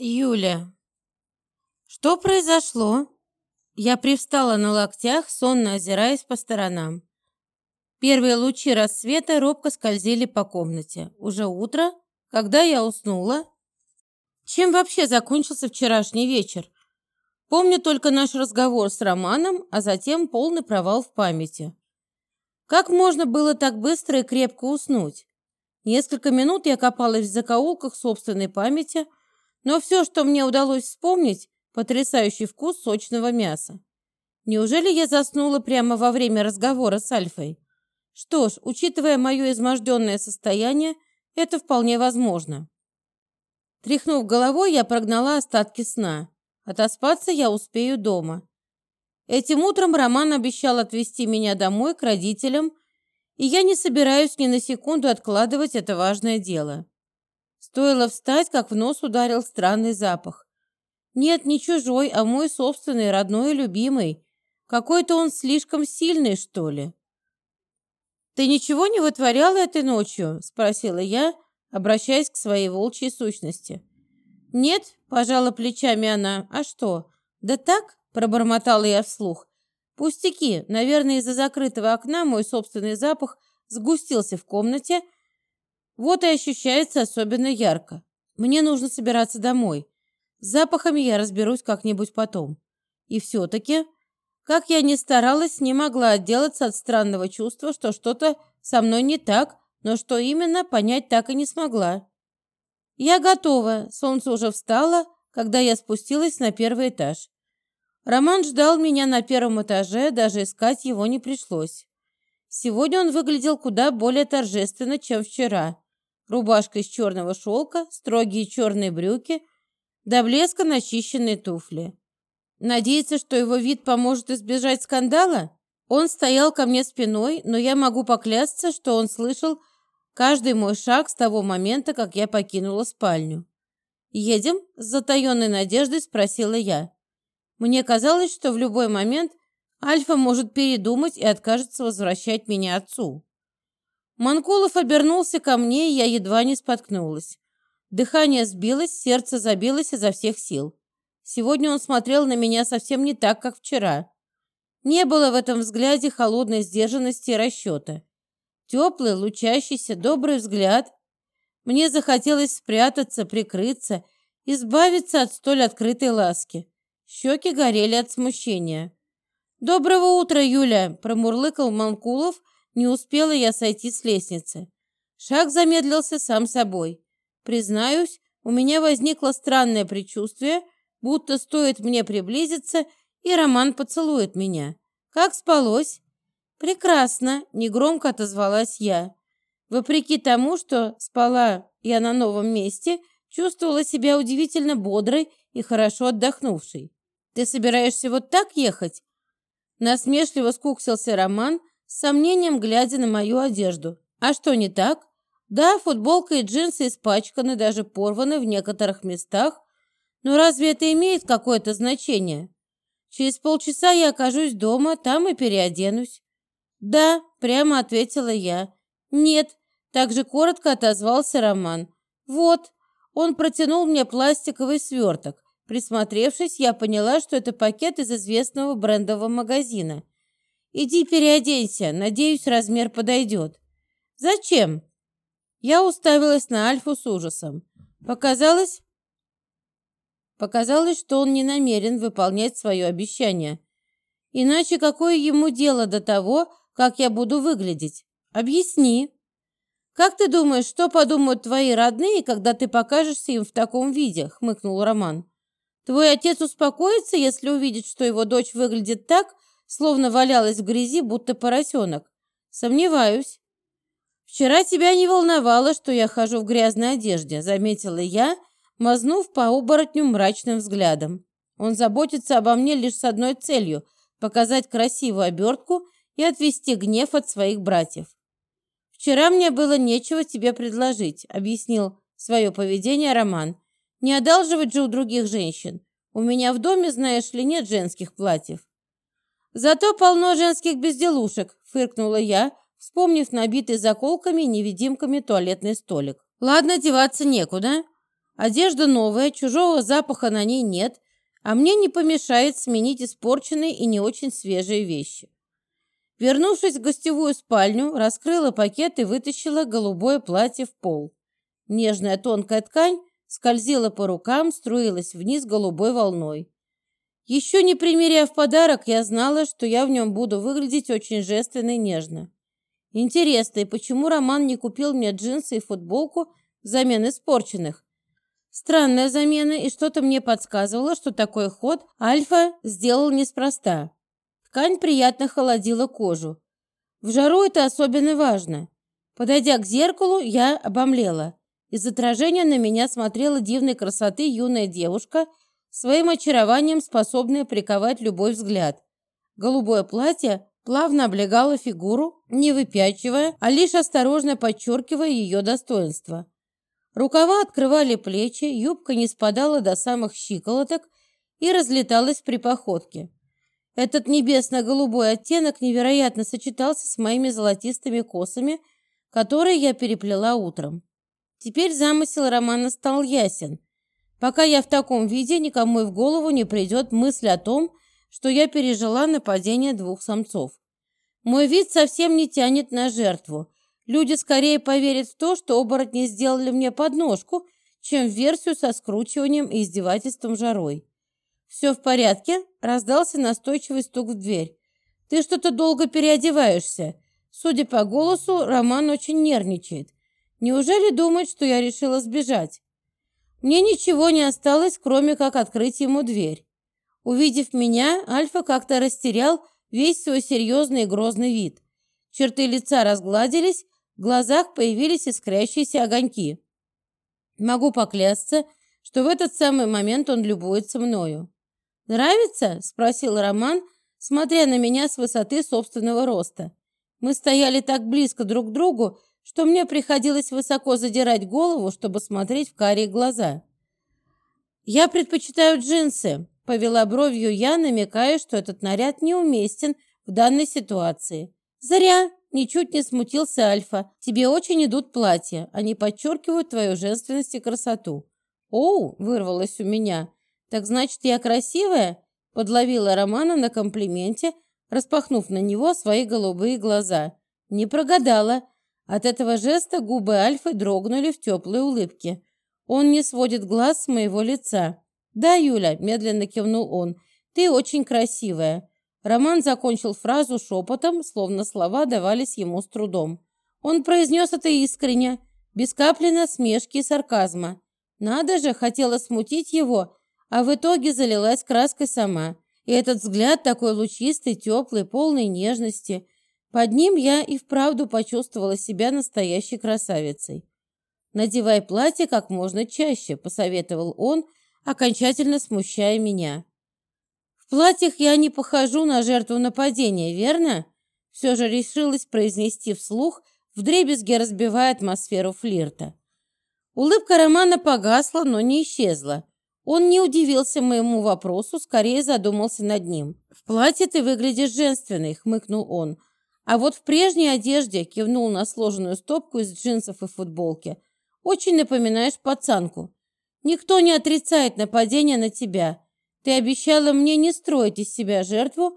Юля. Что произошло? Я привстала на локтях, сонно озираясь по сторонам. Первые лучи рассвета робко скользили по комнате. Уже утро, когда я уснула. Чем вообще закончился вчерашний вечер? Помню только наш разговор с Романом, а затем полный провал в памяти. Как можно было так быстро и крепко уснуть? Несколько минут я копалась в закоулках собственной памяти – но все, что мне удалось вспомнить, потрясающий вкус сочного мяса. Неужели я заснула прямо во время разговора с Альфой? Что ж, учитывая мое изможденное состояние, это вполне возможно. Тряхнув головой, я прогнала остатки сна. Отоспаться я успею дома. Этим утром Роман обещал отвезти меня домой к родителям, и я не собираюсь ни на секунду откладывать это важное дело. Стоило встать, как в нос ударил странный запах. Нет, не чужой, а мой собственный, родной и любимый. Какой-то он слишком сильный, что ли. «Ты ничего не вытворяла этой ночью?» – спросила я, обращаясь к своей волчьей сущности. «Нет», – пожала плечами она. «А что?» «Да так», – пробормотала я вслух. «Пустяки. Наверное, из-за закрытого окна мой собственный запах сгустился в комнате – вот и ощущается особенно ярко. Мне нужно собираться домой. С запахами я разберусь как-нибудь потом. И все-таки, как я ни старалась, не могла отделаться от странного чувства, что что-то со мной не так, но что именно, понять так и не смогла. Я готова. Солнце уже встало, когда я спустилась на первый этаж. Роман ждал меня на первом этаже, даже искать его не пришлось. Сегодня он выглядел куда более торжественно, чем вчера рубашка из черного шелка, строгие черные брюки, до блеска начищенные туфли. Надеется, что его вид поможет избежать скандала? Он стоял ко мне спиной, но я могу поклясться, что он слышал каждый мой шаг с того момента, как я покинула спальню. «Едем?» – с затаенной надеждой спросила я. Мне казалось, что в любой момент Альфа может передумать и откажется возвращать меня отцу. Манкулов обернулся ко мне, и я едва не споткнулась. Дыхание сбилось, сердце забилось изо всех сил. Сегодня он смотрел на меня совсем не так, как вчера. Не было в этом взгляде холодной сдержанности и расчета. Теплый, лучащийся, добрый взгляд. Мне захотелось спрятаться, прикрыться, избавиться от столь открытой ласки. Щеки горели от смущения. «Доброго утра, Юля!» – промурлыкал Манкулов – не успела я сойти с лестницы. Шаг замедлился сам собой. Признаюсь, у меня возникло странное предчувствие, будто стоит мне приблизиться, и Роман поцелует меня. Как спалось? Прекрасно, негромко отозвалась я. Вопреки тому, что спала я на новом месте, чувствовала себя удивительно бодрой и хорошо отдохнувшей. Ты собираешься вот так ехать? Насмешливо скуксился Роман, с сомнением глядя на мою одежду. А что не так? Да, футболка и джинсы испачканы, даже порваны в некоторых местах, но разве это имеет какое-то значение? Через полчаса я окажусь дома, там и переоденусь. Да, прямо ответила я. Нет, также коротко отозвался Роман. Вот, он протянул мне пластиковый сверток. Присмотревшись, я поняла, что это пакет из известного брендового магазина. Иди переоденься, надеюсь, размер подойдет. Зачем? Я уставилась на Альфу с ужасом. Показалось... Показалось, что он не намерен выполнять свое обещание. Иначе какое ему дело до того, как я буду выглядеть? Объясни. Как ты думаешь, что подумают твои родные, когда ты покажешься им в таком виде? хмыкнул Роман. Твой отец успокоится, если увидит, что его дочь выглядит так, словно валялась в грязи, будто поросенок. Сомневаюсь. Вчера тебя не волновало, что я хожу в грязной одежде, заметила я, мазнув по оборотню мрачным взглядом. Он заботится обо мне лишь с одной целью – показать красивую обертку и отвести гнев от своих братьев. «Вчера мне было нечего тебе предложить», – объяснил свое поведение Роман. «Не одалживать же у других женщин. У меня в доме, знаешь ли, нет женских платьев. Зато полно женских безделушек, фыркнула я, вспомнив набитый заколками и невидимками туалетный столик. Ладно, деваться некуда. Одежда новая, чужого запаха на ней нет, а мне не помешает сменить испорченные и не очень свежие вещи. Вернувшись в гостевую спальню, раскрыла пакет и вытащила голубое платье в пол. Нежная тонкая ткань скользила по рукам, струилась вниз голубой волной. Еще не примеряв подарок, я знала, что я в нем буду выглядеть очень женственно и нежно. Интересно, и почему Роман не купил мне джинсы и футболку взамен испорченных? Странная замена, и что-то мне подсказывало, что такой ход Альфа сделал неспроста. Ткань приятно холодила кожу. В жару это особенно важно. Подойдя к зеркалу, я обомлела. Из отражения на меня смотрела дивной красоты юная девушка, своим очарованием способная приковать любой взгляд. Голубое платье плавно облегало фигуру, не выпячивая, а лишь осторожно подчеркивая ее достоинство. Рукава открывали плечи, юбка не спадала до самых щиколоток и разлеталась при походке. Этот небесно-голубой оттенок невероятно сочетался с моими золотистыми косами, которые я переплела утром. Теперь замысел романа стал ясен. Пока я в таком виде, никому и в голову не придет мысль о том, что я пережила нападение двух самцов. Мой вид совсем не тянет на жертву. Люди скорее поверят в то, что оборотни сделали мне подножку, чем в версию со скручиванием и издевательством жарой. «Все в порядке?» – раздался настойчивый стук в дверь. «Ты что-то долго переодеваешься». Судя по голосу, Роман очень нервничает. Неужели думает, что я решила сбежать? Мне ничего не осталось, кроме как открыть ему дверь. Увидев меня, Альфа как-то растерял весь свой серьезный и грозный вид. Черты лица разгладились, в глазах появились искрящиеся огоньки. Могу поклясться, что в этот самый момент он любуется мною. «Нравится?» – спросил Роман, смотря на меня с высоты собственного роста. Мы стояли так близко друг к другу, что мне приходилось высоко задирать голову, чтобы смотреть в карие глаза. «Я предпочитаю джинсы», – повела бровью я, намекая, что этот наряд неуместен в данной ситуации. «Зря!» – ничуть не смутился Альфа. «Тебе очень идут платья. Они подчеркивают твою женственность и красоту». «Оу!» – вырвалось у меня. «Так значит, я красивая?» – подловила Романа на комплименте, распахнув на него свои голубые глаза. Не прогадала. От этого жеста губы Альфы дрогнули в теплой улыбке. Он не сводит глаз с моего лица. «Да, Юля», – медленно кивнул он, – «ты очень красивая». Роман закончил фразу шепотом, словно слова давались ему с трудом. Он произнес это искренне, без капли насмешки и сарказма. Надо же, хотела смутить его, а в итоге залилась краской сама. И этот взгляд такой лучистый, теплый, полный нежности. Под ним я и вправду почувствовала себя настоящей красавицей. «Надевай платье как можно чаще», – посоветовал он, окончательно смущая меня. «В платьях я не похожу на жертву нападения, верно?» Все же решилась произнести вслух, вдребезги разбивая атмосферу флирта. Улыбка Романа погасла, но не исчезла. Он не удивился моему вопросу, скорее задумался над ним. «В платье ты выглядишь женственной», — хмыкнул он. «А вот в прежней одежде», — кивнул на сложенную стопку из джинсов и футболки, «очень напоминаешь пацанку. Никто не отрицает нападение на тебя. Ты обещала мне не строить из себя жертву,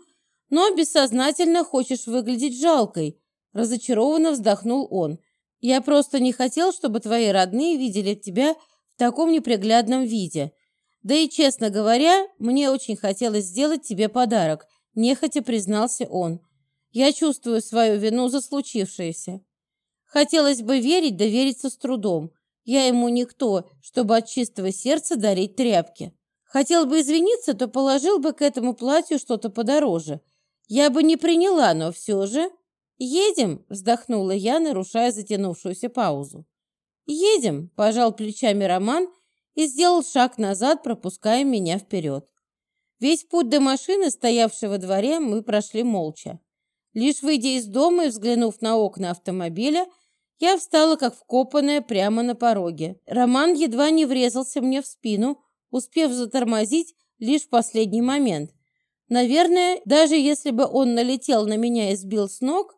но бессознательно хочешь выглядеть жалкой», — разочарованно вздохнул он. «Я просто не хотел, чтобы твои родные видели тебя в таком неприглядном виде». Да и, честно говоря, мне очень хотелось сделать тебе подарок, нехотя признался он. Я чувствую свою вину за случившееся. Хотелось бы верить, довериться с трудом. Я ему никто, чтобы от чистого сердца дарить тряпки. Хотел бы извиниться, то положил бы к этому платью что-то подороже. Я бы не приняла, но все же... «Едем?» – вздохнула я, нарушая затянувшуюся паузу. «Едем», – пожал плечами Роман – и сделал шаг назад, пропуская меня вперед. Весь путь до машины, стоявшей во дворе, мы прошли молча. Лишь выйдя из дома и взглянув на окна автомобиля, я встала как вкопанная прямо на пороге. Роман едва не врезался мне в спину, успев затормозить лишь в последний момент. Наверное, даже если бы он налетел на меня и сбил с ног,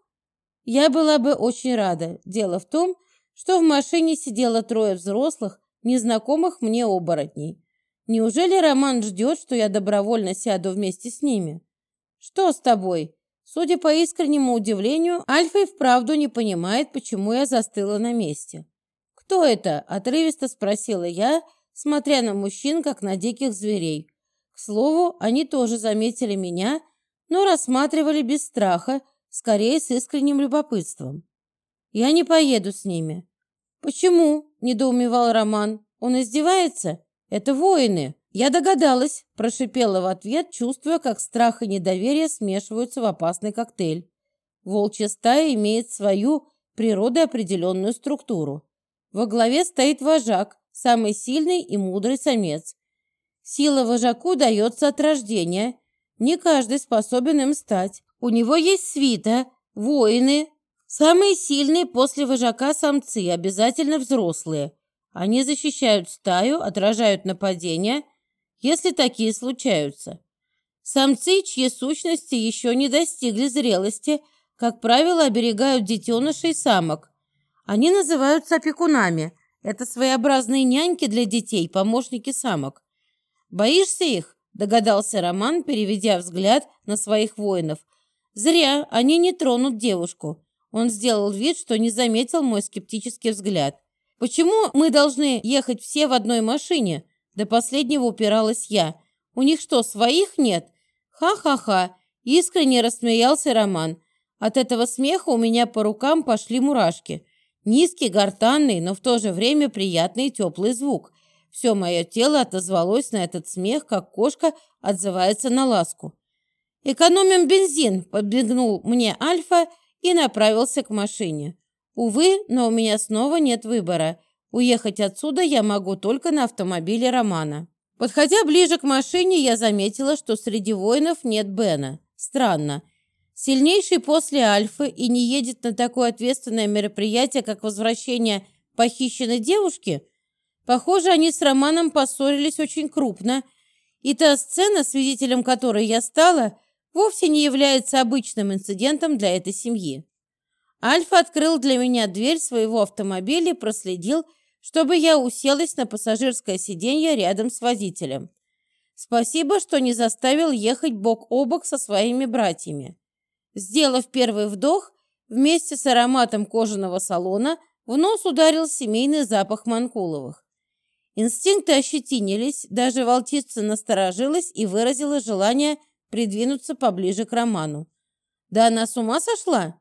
я была бы очень рада. Дело в том, что в машине сидело трое взрослых, незнакомых мне оборотней. Неужели Роман ждет, что я добровольно сяду вместе с ними? Что с тобой? Судя по искреннему удивлению, Альфа и вправду не понимает, почему я застыла на месте. «Кто это?» – отрывисто спросила я, смотря на мужчин, как на диких зверей. К слову, они тоже заметили меня, но рассматривали без страха, скорее с искренним любопытством. «Я не поеду с ними». «Почему?» – недоумевал Роман. «Он издевается?» Это воины. Я догадалась, прошипела в ответ, чувствуя, как страх и недоверие смешиваются в опасный коктейль. Волчья стая имеет свою природой определенную структуру. Во главе стоит вожак, самый сильный и мудрый самец. Сила вожаку дается от рождения. Не каждый способен им стать. У него есть свита, воины. Самые сильные после вожака самцы, обязательно взрослые. Они защищают стаю, отражают нападения, если такие случаются. Самцы, чьи сущности еще не достигли зрелости, как правило, оберегают детенышей самок. Они называются опекунами. Это своеобразные няньки для детей, помощники самок. «Боишься их?» – догадался Роман, переведя взгляд на своих воинов. «Зря, они не тронут девушку». Он сделал вид, что не заметил мой скептический взгляд. Почему мы должны ехать все в одной машине? До последнего упиралась я. У них что, своих нет? Ха-ха-ха. Искренне рассмеялся Роман. От этого смеха у меня по рукам пошли мурашки. Низкий, гортанный, но в то же время приятный теплый звук. Все мое тело отозвалось на этот смех, как кошка отзывается на ласку. «Экономим бензин», – подбегнул мне Альфа и направился к машине. Увы, но у меня снова нет выбора. Уехать отсюда я могу только на автомобиле Романа. Подходя ближе к машине, я заметила, что среди воинов нет Бена. Странно. Сильнейший после Альфы и не едет на такое ответственное мероприятие, как возвращение похищенной девушки? Похоже, они с Романом поссорились очень крупно, и та сцена, свидетелем которой я стала, вовсе не является обычным инцидентом для этой семьи. Альфа открыл для меня дверь своего автомобиля и проследил, чтобы я уселась на пассажирское сиденье рядом с водителем. Спасибо, что не заставил ехать бок о бок со своими братьями. Сделав первый вдох, вместе с ароматом кожаного салона в нос ударил семейный запах Манкуловых. Инстинкты ощетинились, даже волчица насторожилась и выразила желание придвинуться поближе к Роману. «Да она с ума сошла?»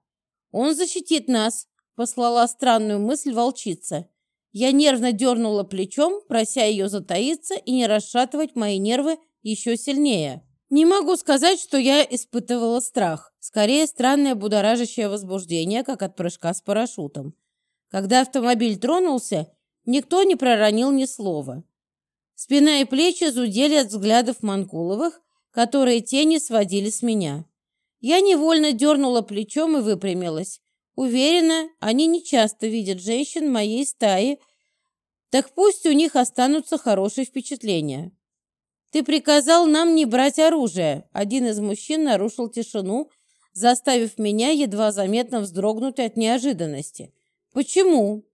«Он защитит нас», — послала странную мысль волчица. Я нервно дернула плечом, прося ее затаиться и не расшатывать мои нервы еще сильнее. Не могу сказать, что я испытывала страх. Скорее, странное будоражащее возбуждение, как от прыжка с парашютом. Когда автомобиль тронулся, никто не проронил ни слова. Спина и плечи зудели от взглядов Манкуловых, которые тени сводили с меня. Я невольно дернула плечом и выпрямилась. Уверена, они не часто видят женщин моей стаи, так пусть у них останутся хорошие впечатления. «Ты приказал нам не брать оружие», — один из мужчин нарушил тишину, заставив меня едва заметно вздрогнуть от неожиданности. «Почему?»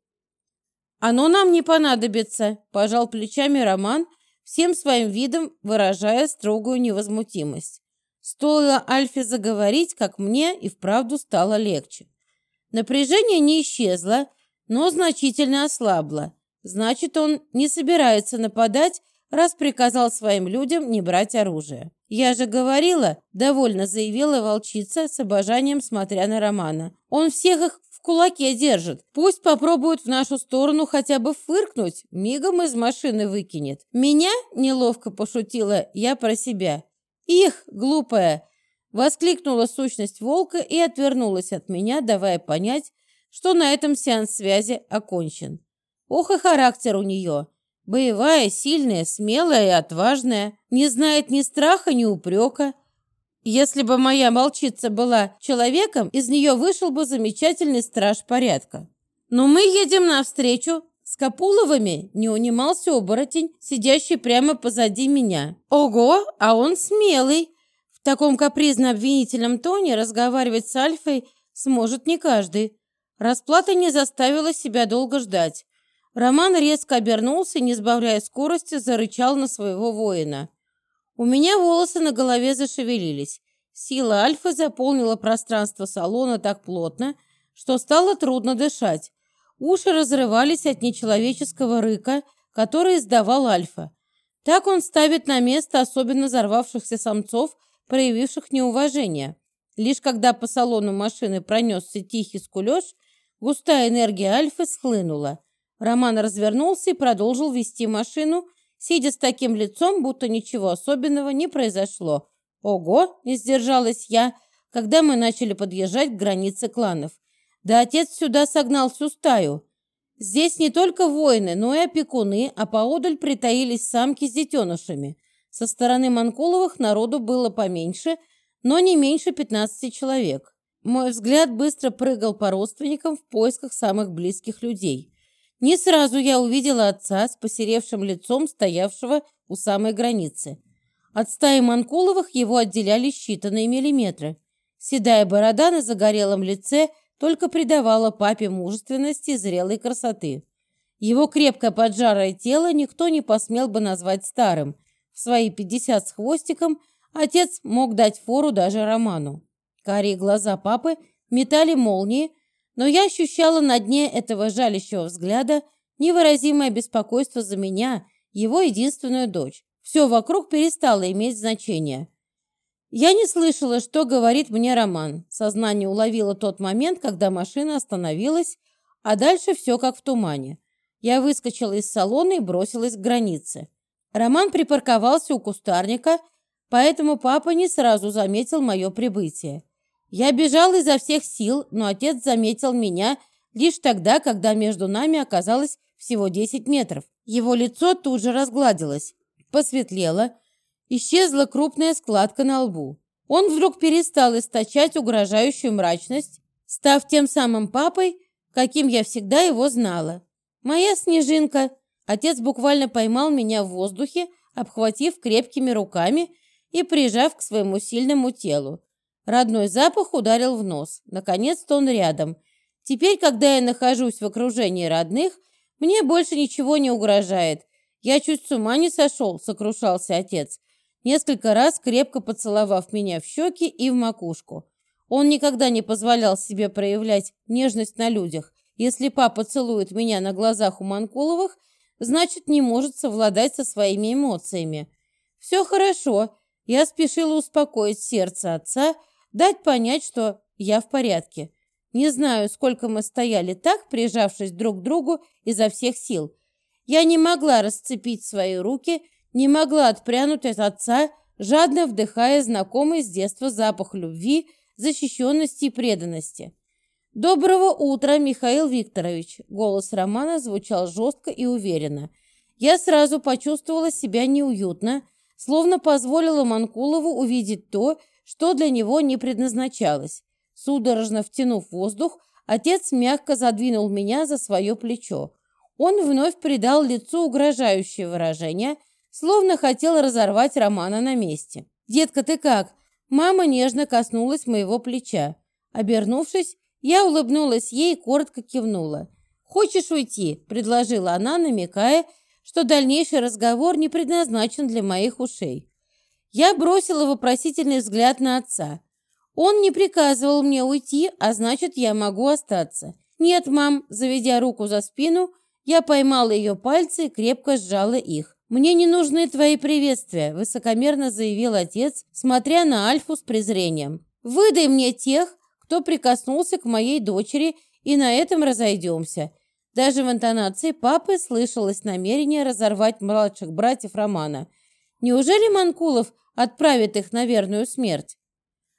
«Оно нам не понадобится», — пожал плечами Роман, всем своим видом выражая строгую невозмутимость. Стоило Альфе заговорить, как мне и вправду стало легче. Напряжение не исчезло, но значительно ослабло. Значит, он не собирается нападать, раз приказал своим людям не брать оружие. «Я же говорила», — довольно заявила волчица с обожанием, смотря на Романа. «Он всех их в кулаке держит. Пусть попробуют в нашу сторону хотя бы фыркнуть, мигом из машины выкинет. Меня, неловко пошутила я про себя, «Их, глупая!» — воскликнула сущность волка и отвернулась от меня, давая понять, что на этом сеанс связи окончен. Ох и характер у нее! Боевая, сильная, смелая и отважная, не знает ни страха, ни упрека. Если бы моя волчица была человеком, из нее вышел бы замечательный страж порядка. Но мы едем навстречу с Капуловыми не унимался оборотень, сидящий прямо позади меня. Ого, а он смелый. В таком капризно-обвинительном тоне разговаривать с Альфой сможет не каждый. Расплата не заставила себя долго ждать. Роман резко обернулся и, не сбавляя скорости, зарычал на своего воина. У меня волосы на голове зашевелились. Сила Альфы заполнила пространство салона так плотно, что стало трудно дышать. Уши разрывались от нечеловеческого рыка, который издавал Альфа. Так он ставит на место особенно взорвавшихся самцов, проявивших неуважение. Лишь когда по салону машины пронесся тихий скулеж, густая энергия Альфы схлынула. Роман развернулся и продолжил вести машину, сидя с таким лицом, будто ничего особенного не произошло. «Ого!» – не сдержалась я, когда мы начали подъезжать к границе кланов. «Да отец сюда согнал всю стаю. Здесь не только воины, но и опекуны, а поодаль притаились самки с детенышами. Со стороны Манкуловых народу было поменьше, но не меньше 15 человек. Мой взгляд быстро прыгал по родственникам в поисках самых близких людей. Не сразу я увидела отца с посеревшим лицом, стоявшего у самой границы. От стаи Манкуловых его отделяли считанные миллиметры. Седая борода на загорелом лице только придавала папе мужественности и зрелой красоты. Его крепкое поджарое тело никто не посмел бы назвать старым. В свои пятьдесят с хвостиком отец мог дать фору даже Роману. Карие глаза папы метали молнии, но я ощущала на дне этого жалящего взгляда невыразимое беспокойство за меня, его единственную дочь. Все вокруг перестало иметь значение. Я не слышала, что говорит мне Роман. Сознание уловило тот момент, когда машина остановилась, а дальше все как в тумане. Я выскочила из салона и бросилась к границе. Роман припарковался у кустарника, поэтому папа не сразу заметил мое прибытие. Я бежал изо всех сил, но отец заметил меня лишь тогда, когда между нами оказалось всего 10 метров. Его лицо тут же разгладилось, посветлело, исчезла крупная складка на лбу. Он вдруг перестал источать угрожающую мрачность, став тем самым папой, каким я всегда его знала. «Моя снежинка!» Отец буквально поймал меня в воздухе, обхватив крепкими руками и прижав к своему сильному телу. Родной запах ударил в нос. Наконец-то он рядом. Теперь, когда я нахожусь в окружении родных, мне больше ничего не угрожает. Я чуть с ума не сошел, сокрушался отец, несколько раз крепко поцеловав меня в щеки и в макушку. Он никогда не позволял себе проявлять нежность на людях. Если папа целует меня на глазах у Манкуловых, значит, не может совладать со своими эмоциями. Все хорошо. Я спешила успокоить сердце отца, дать понять, что я в порядке. Не знаю, сколько мы стояли так, прижавшись друг к другу изо всех сил. Я не могла расцепить свои руки, не могла отпрянуть от отца, жадно вдыхая знакомый с детства запах любви, защищенности и преданности. «Доброго утра, Михаил Викторович!» Голос Романа звучал жестко и уверенно. Я сразу почувствовала себя неуютно, словно позволила Манкулову увидеть то, что для него не предназначалось. Судорожно втянув воздух, отец мягко задвинул меня за свое плечо. Он вновь придал лицу угрожающее выражение, словно хотел разорвать Романа на месте. «Детка, ты как?» Мама нежно коснулась моего плеча. Обернувшись, я улыбнулась ей и коротко кивнула. «Хочешь уйти?» – предложила она, намекая, что дальнейший разговор не предназначен для моих ушей. Я бросила вопросительный взгляд на отца. Он не приказывал мне уйти, а значит, я могу остаться. «Нет, мам», заведя руку за спину, я поймала ее пальцы и крепко сжала их. «Мне не нужны твои приветствия», – высокомерно заявил отец, смотря на Альфу с презрением. «Выдай мне тех, кто прикоснулся к моей дочери, и на этом разойдемся». Даже в интонации папы слышалось намерение разорвать младших братьев Романа. Неужели Манкулов отправит их на верную смерть.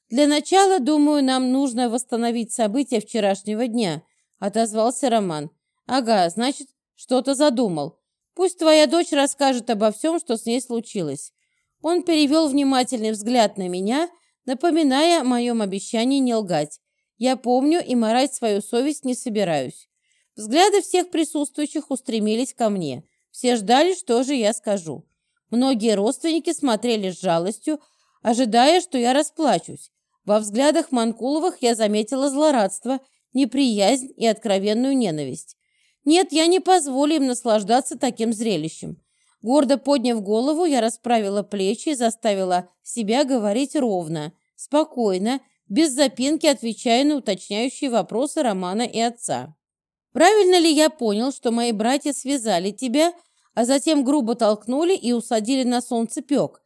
Для начала, думаю, нам нужно восстановить события вчерашнего дня, отозвался Роман. Ага, значит, что-то задумал. Пусть твоя дочь расскажет обо всем, что с ней случилось. Он перевел внимательный взгляд на меня, напоминая о моем обещании не лгать. Я помню и морать свою совесть не собираюсь. Взгляды всех присутствующих устремились ко мне. Все ждали, что же я скажу. Многие родственники смотрели с жалостью, ожидая, что я расплачусь. Во взглядах Манкуловых я заметила злорадство, неприязнь и откровенную ненависть. Нет, я не позволю им наслаждаться таким зрелищем. Гордо подняв голову, я расправила плечи и заставила себя говорить ровно, спокойно, без запинки отвечая на уточняющие вопросы Романа и отца. «Правильно ли я понял, что мои братья связали тебя, а затем грубо толкнули и усадили на солнцепек?»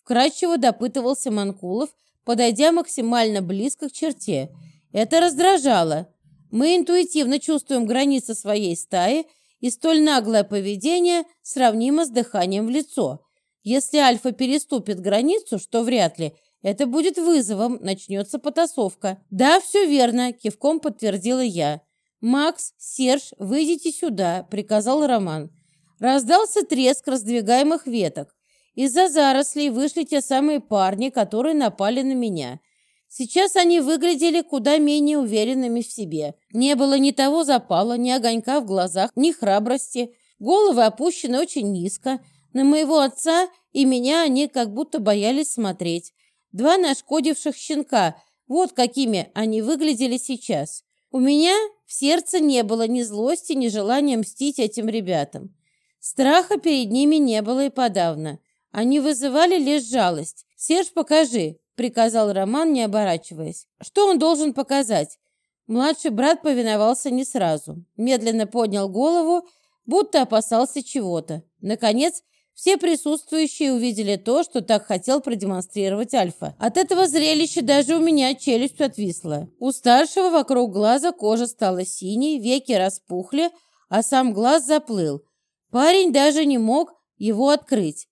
Вкратчиво допытывался Манкулов, подойдя максимально близко к черте. Это раздражало. Мы интуитивно чувствуем границы своей стаи, и столь наглое поведение сравнимо с дыханием в лицо. Если Альфа переступит границу, что вряд ли, это будет вызовом, начнется потасовка. «Да, все верно», – кивком подтвердила я. «Макс, Серж, выйдите сюда», – приказал Роман. Раздался треск раздвигаемых веток. Из-за зарослей вышли те самые парни, которые напали на меня. Сейчас они выглядели куда менее уверенными в себе. Не было ни того запала, ни огонька в глазах, ни храбрости. Головы опущены очень низко. На моего отца и меня они как будто боялись смотреть. Два нашкодивших щенка. Вот какими они выглядели сейчас. У меня в сердце не было ни злости, ни желания мстить этим ребятам. Страха перед ними не было и подавно. Они вызывали лишь жалость. «Серж, покажи», — приказал Роман, не оборачиваясь. «Что он должен показать?» Младший брат повиновался не сразу. Медленно поднял голову, будто опасался чего-то. Наконец, все присутствующие увидели то, что так хотел продемонстрировать Альфа. От этого зрелища даже у меня челюсть отвисла. У старшего вокруг глаза кожа стала синей, веки распухли, а сам глаз заплыл. Парень даже не мог его открыть.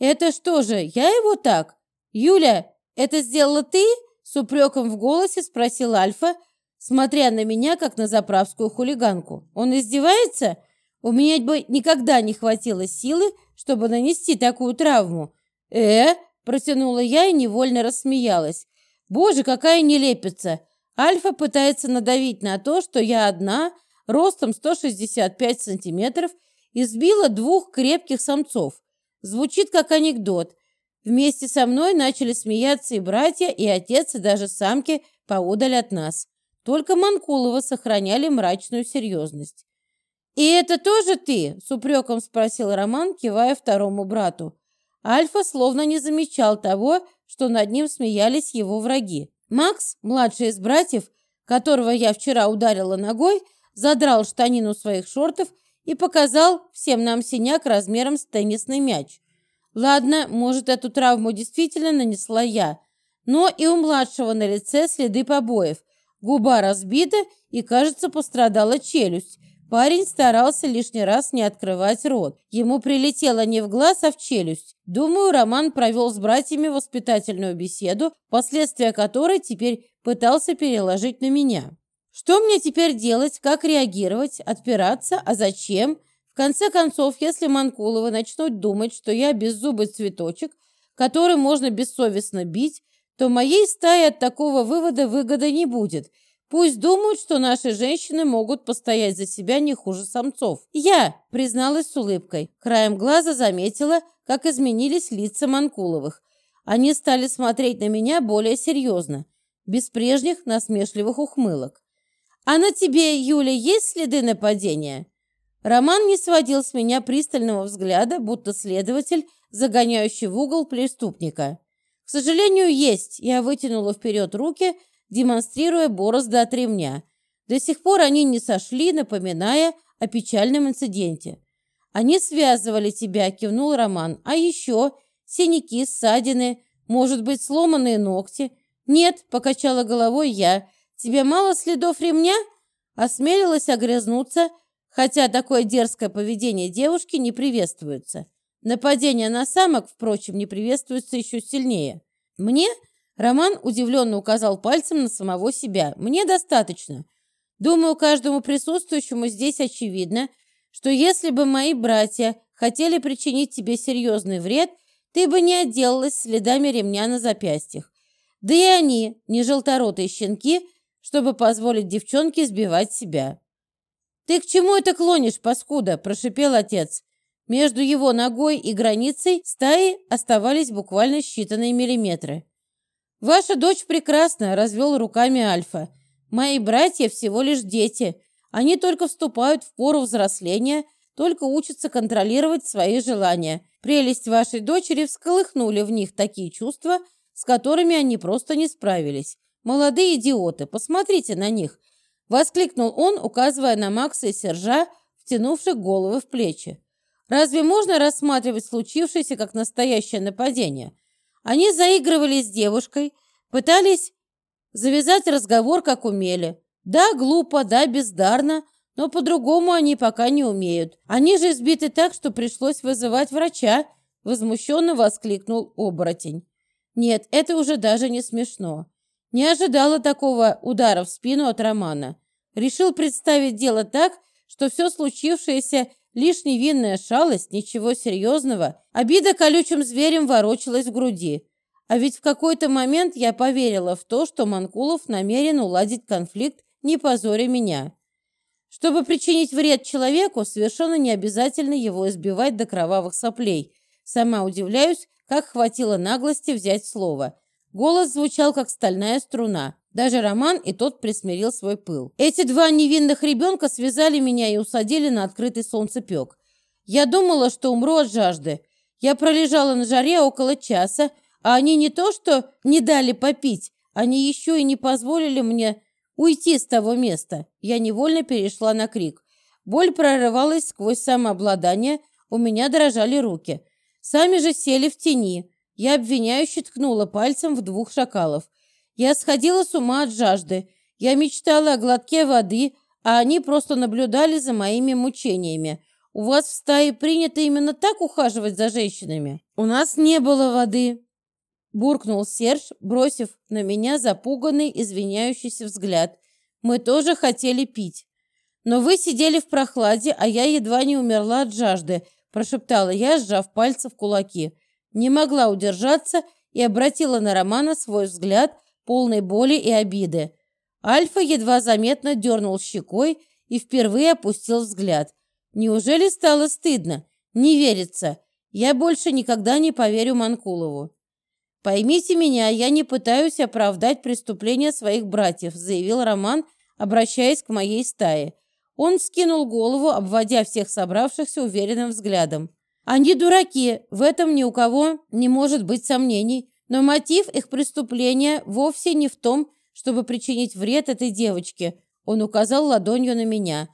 «Это что же, я его так? Юля, это сделала ты?» С упреком в голосе спросил Альфа, смотря на меня, как на заправскую хулиганку. «Он издевается? У меня бы никогда не хватило силы, чтобы нанести такую травму». «Э?» – протянула я и невольно рассмеялась. «Боже, какая нелепица! Альфа пытается надавить на то, что я одна, ростом 165 сантиметров, избила двух крепких самцов. Звучит как анекдот. Вместе со мной начали смеяться и братья, и отец, и даже самки поодаль от нас. Только Манкулова сохраняли мрачную серьезность. «И это тоже ты?» – с упреком спросил Роман, кивая второму брату. Альфа словно не замечал того, что над ним смеялись его враги. Макс, младший из братьев, которого я вчера ударила ногой, задрал штанину своих шортов и показал всем нам синяк размером с теннисный мяч. Ладно, может, эту травму действительно нанесла я, но и у младшего на лице следы побоев. Губа разбита и, кажется, пострадала челюсть. Парень старался лишний раз не открывать рот. Ему прилетело не в глаз, а в челюсть. Думаю, Роман провел с братьями воспитательную беседу, последствия которой теперь пытался переложить на меня. Что мне теперь делать, как реагировать, отпираться, а зачем? В конце концов, если Манкуловы начнут думать, что я беззубый цветочек, который можно бессовестно бить, то моей стае от такого вывода выгоды не будет. Пусть думают, что наши женщины могут постоять за себя не хуже самцов. Я призналась с улыбкой. Краем глаза заметила, как изменились лица Манкуловых. Они стали смотреть на меня более серьезно, без прежних насмешливых ухмылок. «А на тебе, Юля, есть следы нападения?» Роман не сводил с меня пристального взгляда, будто следователь, загоняющий в угол преступника. «К сожалению, есть». Я вытянула вперед руки, демонстрируя борозды от ремня. До сих пор они не сошли, напоминая о печальном инциденте. «Они связывали тебя», — кивнул Роман. «А еще синяки, ссадины, может быть, сломанные ногти?» «Нет», — покачала головой я, Тебе мало следов ремня?» Осмелилась огрызнуться, хотя такое дерзкое поведение девушки не приветствуется. Нападение на самок, впрочем, не приветствуется еще сильнее. «Мне?» Роман удивленно указал пальцем на самого себя. «Мне достаточно. Думаю, каждому присутствующему здесь очевидно, что если бы мои братья хотели причинить тебе серьезный вред, ты бы не отделалась следами ремня на запястьях. Да и они, не желторотые щенки, чтобы позволить девчонке сбивать себя. «Ты к чему это клонишь, паскуда?» – прошипел отец. Между его ногой и границей стаи оставались буквально считанные миллиметры. «Ваша дочь прекрасна», – развел руками Альфа. «Мои братья всего лишь дети, Они только вступают в пору взросления, только учатся контролировать свои желания. Прелесть вашей дочери всколыхнули в них такие чувства, с которыми они просто не справились. Молодые идиоты, посмотрите на них!» Воскликнул он, указывая на Макса и Сержа, втянувших головы в плечи. «Разве можно рассматривать случившееся как настоящее нападение? Они заигрывали с девушкой, пытались завязать разговор, как умели. Да, глупо, да, бездарно, но по-другому они пока не умеют. Они же избиты так, что пришлось вызывать врача», возмущенно воскликнул оборотень. «Нет, это уже даже не смешно. Не ожидала такого удара в спину от Романа. Решил представить дело так, что все случившееся лишь невинная шалость, ничего серьезного. Обида колючим зверем ворочалась в груди. А ведь в какой-то момент я поверила в то, что Манкулов намерен уладить конфликт, не позоря меня. Чтобы причинить вред человеку, совершенно не обязательно его избивать до кровавых соплей. Сама удивляюсь, как хватило наглости взять слово. Голос звучал, как стальная струна. Даже Роман и тот присмирил свой пыл. Эти два невинных ребенка связали меня и усадили на открытый солнцепек. Я думала, что умру от жажды. Я пролежала на жаре около часа, а они не то что не дали попить, они еще и не позволили мне уйти с того места. Я невольно перешла на крик. Боль прорывалась сквозь самообладание, у меня дрожали руки. Сами же сели в тени. Я обвиняюще ткнула пальцем в двух шакалов. Я сходила с ума от жажды. Я мечтала о глотке воды, а они просто наблюдали за моими мучениями. У вас в стае принято именно так ухаживать за женщинами? У нас не было воды, буркнул Серж, бросив на меня запуганный, извиняющийся взгляд. Мы тоже хотели пить. Но вы сидели в прохладе, а я едва не умерла от жажды, прошептала я, сжав пальцы в кулаки не могла удержаться и обратила на Романа свой взгляд, полный боли и обиды. Альфа едва заметно дернул щекой и впервые опустил взгляд. Неужели стало стыдно? Не верится. Я больше никогда не поверю Манкулову. «Поймите меня, я не пытаюсь оправдать преступления своих братьев», заявил Роман, обращаясь к моей стае. Он скинул голову, обводя всех собравшихся уверенным взглядом. Они дураки, в этом ни у кого не может быть сомнений. Но мотив их преступления вовсе не в том, чтобы причинить вред этой девочке. Он указал ладонью на меня.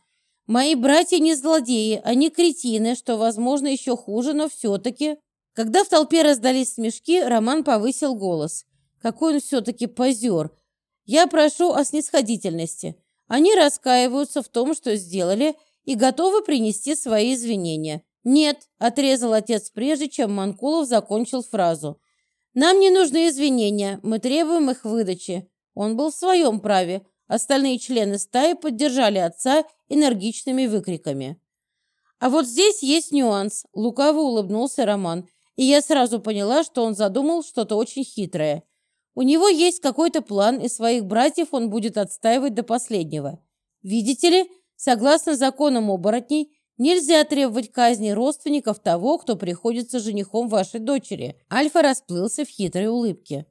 Мои братья не злодеи, они кретины, что, возможно, еще хуже, но все-таки... Когда в толпе раздались смешки, Роман повысил голос. Какой он все-таки позер. Я прошу о снисходительности. Они раскаиваются в том, что сделали, и готовы принести свои извинения. «Нет», – отрезал отец, прежде чем Манкулов закончил фразу. «Нам не нужны извинения, мы требуем их выдачи». Он был в своем праве. Остальные члены стаи поддержали отца энергичными выкриками. «А вот здесь есть нюанс», – лукаво улыбнулся Роман, и я сразу поняла, что он задумал что-то очень хитрое. У него есть какой-то план, и своих братьев он будет отстаивать до последнего. Видите ли, согласно законам оборотней, Нельзя требовать казни родственников того, кто приходится женихом вашей дочери. Альфа расплылся в хитрой улыбке.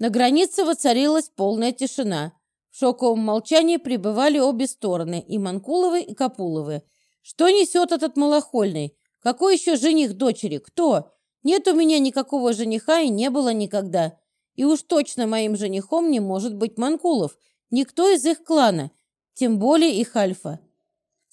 На границе воцарилась полная тишина. В шоковом молчании пребывали обе стороны, и Манкуловы, и Капуловы. Что несет этот малохольный? Какой еще жених дочери? Кто? Нет у меня никакого жениха и не было никогда. И уж точно моим женихом не может быть Манкулов. Никто из их клана, тем более их Альфа.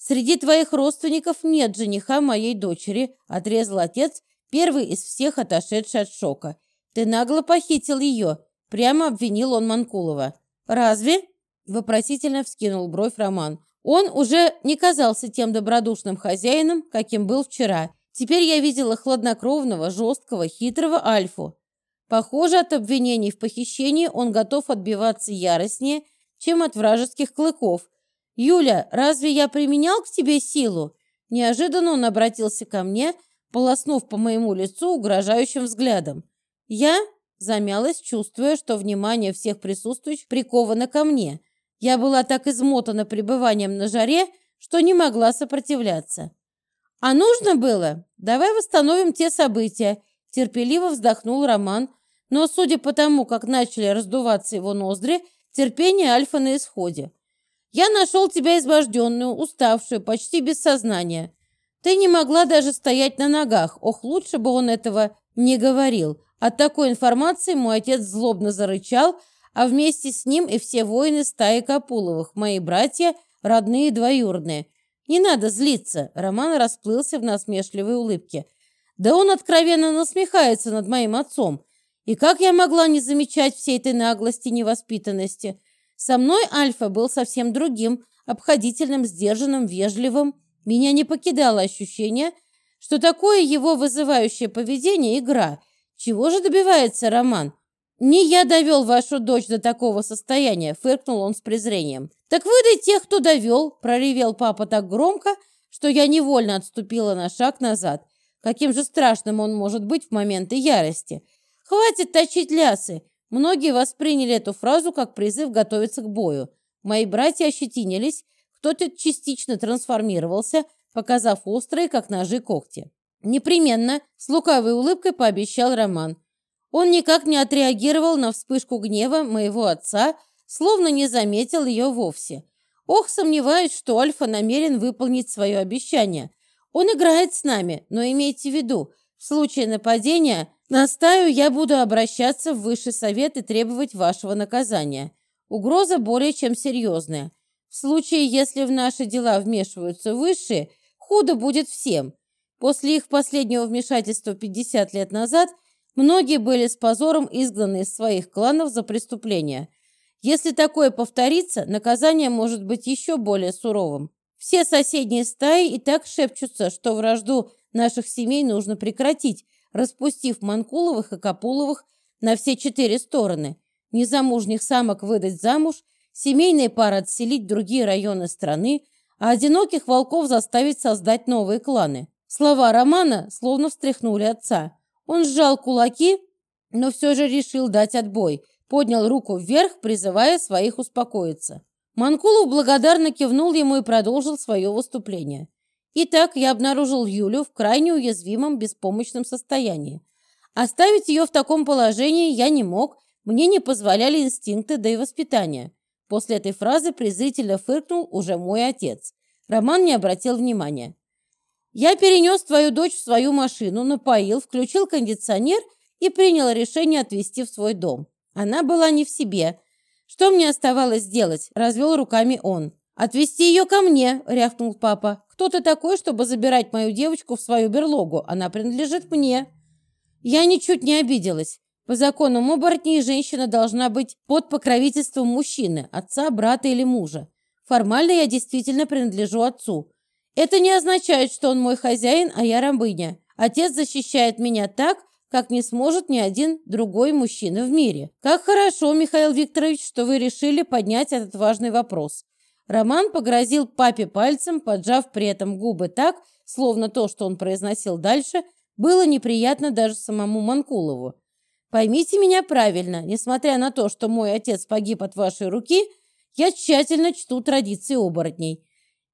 «Среди твоих родственников нет жениха моей дочери», – отрезал отец, первый из всех отошедший от шока. «Ты нагло похитил ее», – прямо обвинил он Манкулова. «Разве?» – вопросительно вскинул бровь Роман. Он уже не казался тем добродушным хозяином, каким был вчера. Теперь я видела хладнокровного, жесткого, хитрого Альфу. Похоже, от обвинений в похищении он готов отбиваться яростнее, чем от вражеских клыков, «Юля, разве я применял к тебе силу?» Неожиданно он обратился ко мне, полоснув по моему лицу угрожающим взглядом. Я замялась, чувствуя, что внимание всех присутствующих приковано ко мне. Я была так измотана пребыванием на жаре, что не могла сопротивляться. «А нужно было? Давай восстановим те события», – терпеливо вздохнул Роман, но, судя по тому, как начали раздуваться его ноздри, терпение Альфа на исходе. Я нашел тебя изможденную, уставшую, почти без сознания. Ты не могла даже стоять на ногах. Ох, лучше бы он этого не говорил. От такой информации мой отец злобно зарычал, а вместе с ним и все воины стаи Капуловых, мои братья, родные двоюродные. Не надо злиться. Роман расплылся в насмешливой улыбке. Да он откровенно насмехается над моим отцом. И как я могла не замечать всей этой наглости и невоспитанности? Со мной Альфа был совсем другим, обходительным, сдержанным, вежливым. Меня не покидало ощущение, что такое его вызывающее поведение – игра. Чего же добивается Роман? «Не я довел вашу дочь до такого состояния», – фыркнул он с презрением. «Так выдай тех, кто довел», – проревел папа так громко, что я невольно отступила на шаг назад. Каким же страшным он может быть в моменты ярости. «Хватит точить лясы!» Многие восприняли эту фразу как призыв готовиться к бою. Мои братья ощетинились, кто-то частично трансформировался, показав острые, как ножи, когти. Непременно, с лукавой улыбкой пообещал Роман. Он никак не отреагировал на вспышку гнева моего отца, словно не заметил ее вовсе. Ох, сомневаюсь, что Альфа намерен выполнить свое обещание. Он играет с нами, но имейте в виду, в случае нападения на стаю я буду обращаться в высший совет и требовать вашего наказания. Угроза более чем серьезная. В случае, если в наши дела вмешиваются высшие, худо будет всем. После их последнего вмешательства 50 лет назад многие были с позором изгнаны из своих кланов за преступления. Если такое повторится, наказание может быть еще более суровым. Все соседние стаи и так шепчутся, что вражду наших семей нужно прекратить, распустив Манкуловых и Капуловых на все четыре стороны. Незамужних самок выдать замуж, семейные пары отселить в другие районы страны, а одиноких волков заставить создать новые кланы. Слова Романа словно встряхнули отца. Он сжал кулаки, но все же решил дать отбой, поднял руку вверх, призывая своих успокоиться. Манкулов благодарно кивнул ему и продолжил свое выступление. Итак, я обнаружил Юлю в крайне уязвимом, беспомощном состоянии. Оставить ее в таком положении я не мог, мне не позволяли инстинкты, да и воспитание. После этой фразы презрительно фыркнул уже мой отец. Роман не обратил внимания. Я перенес твою дочь в свою машину, напоил, включил кондиционер и принял решение отвезти в свой дом. Она была не в себе, что мне оставалось делать? Развел руками он. Отвезти ее ко мне, рявкнул папа. Кто ты такой, чтобы забирать мою девочку в свою берлогу? Она принадлежит мне. Я ничуть не обиделась. По законам оборотней женщина должна быть под покровительством мужчины, отца, брата или мужа. Формально я действительно принадлежу отцу. Это не означает, что он мой хозяин, а я рабыня. Отец защищает меня так, как не сможет ни один другой мужчина в мире. Как хорошо, Михаил Викторович, что вы решили поднять этот важный вопрос. Роман погрозил папе пальцем, поджав при этом губы так, словно то, что он произносил дальше, было неприятно даже самому Манкулову. Поймите меня правильно, несмотря на то, что мой отец погиб от вашей руки, я тщательно чту традиции оборотней.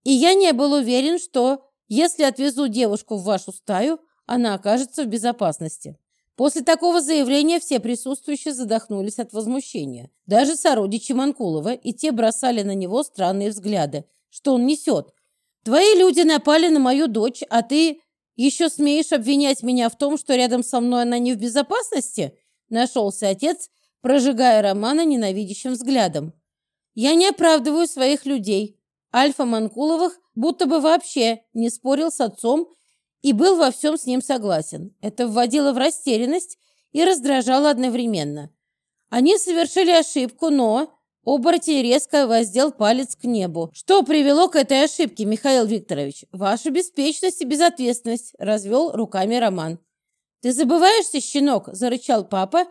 И я не был уверен, что, если отвезу девушку в вашу стаю, она окажется в безопасности. После такого заявления все присутствующие задохнулись от возмущения. Даже сородичи Манкулова, и те бросали на него странные взгляды. Что он несет? «Твои люди напали на мою дочь, а ты еще смеешь обвинять меня в том, что рядом со мной она не в безопасности?» Нашелся отец, прожигая Романа ненавидящим взглядом. «Я не оправдываю своих людей. Альфа Манкуловых будто бы вообще не спорил с отцом и был во всем с ним согласен. Это вводило в растерянность и раздражало одновременно. Они совершили ошибку, но... Оборотень резко воздел палец к небу. «Что привело к этой ошибке, Михаил Викторович? Ваша беспечность и безответственность», — развел руками Роман. «Ты забываешься, щенок?» — зарычал папа.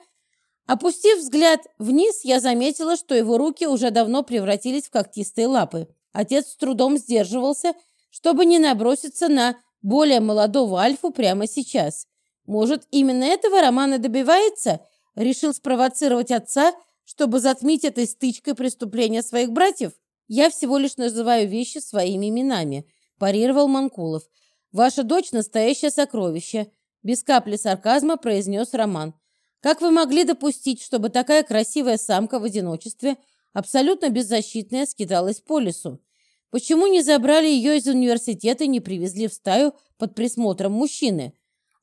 Опустив взгляд вниз, я заметила, что его руки уже давно превратились в когтистые лапы. Отец с трудом сдерживался, чтобы не наброситься на более молодого Альфу прямо сейчас. Может, именно этого Роман и добивается? Решил спровоцировать отца, чтобы затмить этой стычкой преступления своих братьев? Я всего лишь называю вещи своими именами, парировал Манкулов. Ваша дочь настоящее сокровище, без капли сарказма произнес Роман. Как вы могли допустить, чтобы такая красивая самка в одиночестве абсолютно беззащитная, скиталась по лесу. Почему не забрали ее из университета и не привезли в стаю под присмотром мужчины?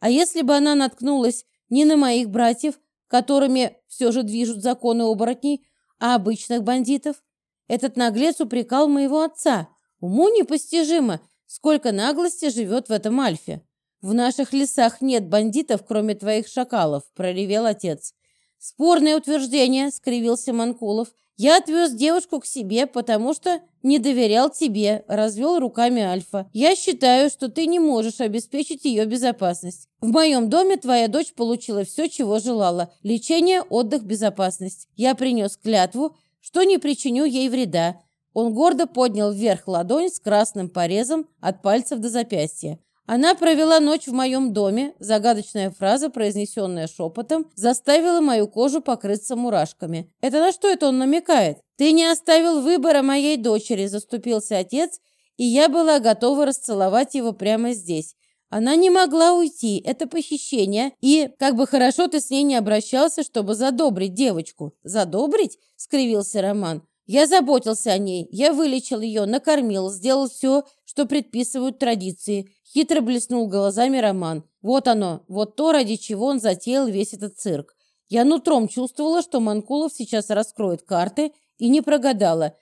А если бы она наткнулась не на моих братьев, которыми все же движут законы оборотней, а обычных бандитов? Этот наглец упрекал моего отца. Уму непостижимо, сколько наглости живет в этом Альфе. «В наших лесах нет бандитов, кроме твоих шакалов», — проревел отец. «Спорное утверждение», — скривился Манкулов. «Я отвез девушку к себе, потому что не доверял тебе», — развел руками Альфа. «Я считаю, что ты не можешь обеспечить ее безопасность. В моем доме твоя дочь получила все, чего желала. Лечение, отдых, безопасность. Я принес клятву, что не причиню ей вреда». Он гордо поднял вверх ладонь с красным порезом от пальцев до запястья. Она провела ночь в моем доме. Загадочная фраза, произнесенная шепотом, заставила мою кожу покрыться мурашками. Это на что это он намекает? Ты не оставил выбора моей дочери, заступился отец, и я была готова расцеловать его прямо здесь. Она не могла уйти, это похищение, и как бы хорошо ты с ней не обращался, чтобы задобрить девочку. Задобрить? скривился Роман. Я заботился о ней, я вылечил ее, накормил, сделал все, что предписывают традиции. Хитро блеснул глазами Роман. Вот оно, вот то, ради чего он затеял весь этот цирк. Я нутром чувствовала, что Манкулов сейчас раскроет карты, и не прогадала.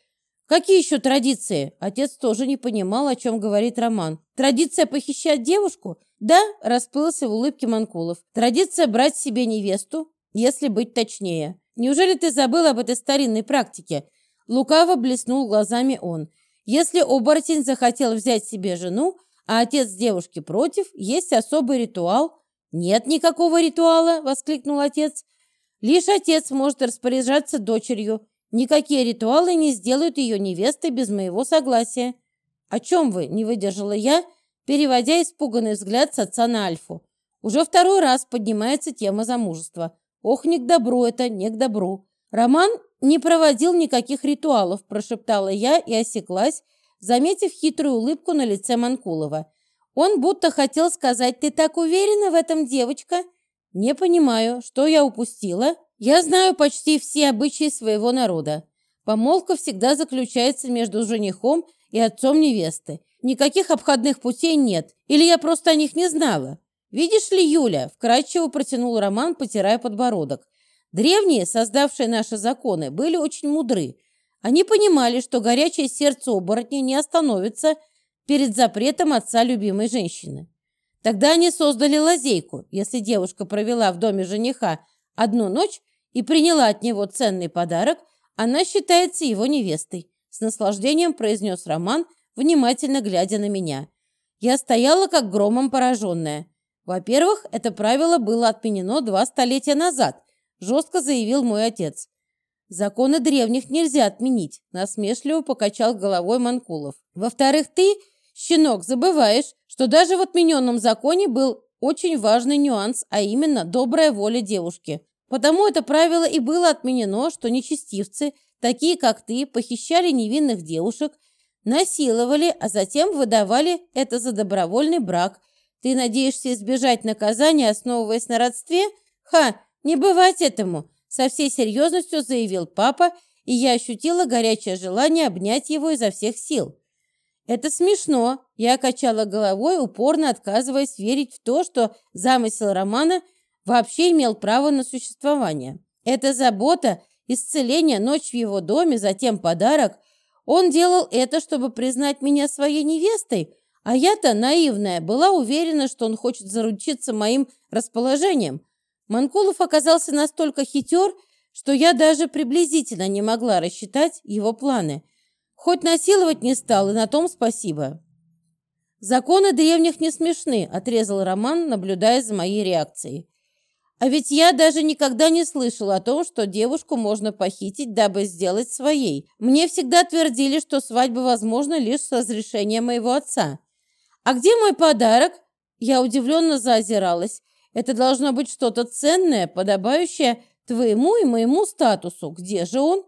Какие еще традиции? Отец тоже не понимал, о чем говорит Роман. Традиция похищать девушку? Да, расплылся в улыбке Манкулов. Традиция брать себе невесту, если быть точнее. Неужели ты забыл об этой старинной практике? Лукаво блеснул глазами он. Если оборотень захотел взять себе жену, а отец девушки против, есть особый ритуал. Нет никакого ритуала, воскликнул отец. Лишь отец может распоряжаться дочерью. Никакие ритуалы не сделают ее невестой без моего согласия. О чем вы? не выдержала я, переводя испуганный взгляд с отца на Альфу. Уже второй раз поднимается тема замужества. Ох, не к добру это, не к добру. Роман не проводил никаких ритуалов, прошептала я и осеклась, заметив хитрую улыбку на лице Манкулова. Он будто хотел сказать: "Ты так уверена в этом, девочка?" Не понимаю, что я упустила. Я знаю почти все обычаи своего народа. Помолвка всегда заключается между женихом и отцом невесты. Никаких обходных путей нет, или я просто о них не знала. Видишь ли, Юля, вкратчиво протянул Роман, потирая подбородок. Древние, создавшие наши законы, были очень мудры. Они понимали, что горячее сердце оборотня не остановится перед запретом отца любимой женщины. Тогда они создали лазейку. Если девушка провела в доме жениха одну ночь и приняла от него ценный подарок, она считается его невестой. С наслаждением произнес Роман, внимательно глядя на меня. Я стояла как громом пораженная. Во-первых, это правило было отменено два столетия назад, жестко заявил мой отец. Законы древних нельзя отменить, насмешливо покачал головой Манкулов. Во-вторых, ты, щенок, забываешь, что даже в отмененном законе был очень важный нюанс, а именно добрая воля девушки. Потому это правило и было отменено, что нечестивцы, такие как ты, похищали невинных девушек, насиловали, а затем выдавали это за добровольный брак. Ты надеешься избежать наказания, основываясь на родстве? Ха, «Не бывать этому!» – со всей серьезностью заявил папа, и я ощутила горячее желание обнять его изо всех сил. «Это смешно!» – я качала головой, упорно отказываясь верить в то, что замысел Романа вообще имел право на существование. Это забота, исцеление, ночь в его доме, затем подарок. Он делал это, чтобы признать меня своей невестой, а я-то, наивная, была уверена, что он хочет заручиться моим расположением – Манкулов оказался настолько хитер, что я даже приблизительно не могла рассчитать его планы. Хоть насиловать не стал, и на том спасибо. «Законы древних не смешны», – отрезал Роман, наблюдая за моей реакцией. «А ведь я даже никогда не слышал о том, что девушку можно похитить, дабы сделать своей. Мне всегда твердили, что свадьба возможна лишь с разрешения моего отца. А где мой подарок?» Я удивленно заозиралась. Это должно быть что-то ценное, подобающее твоему и моему статусу. Где же он?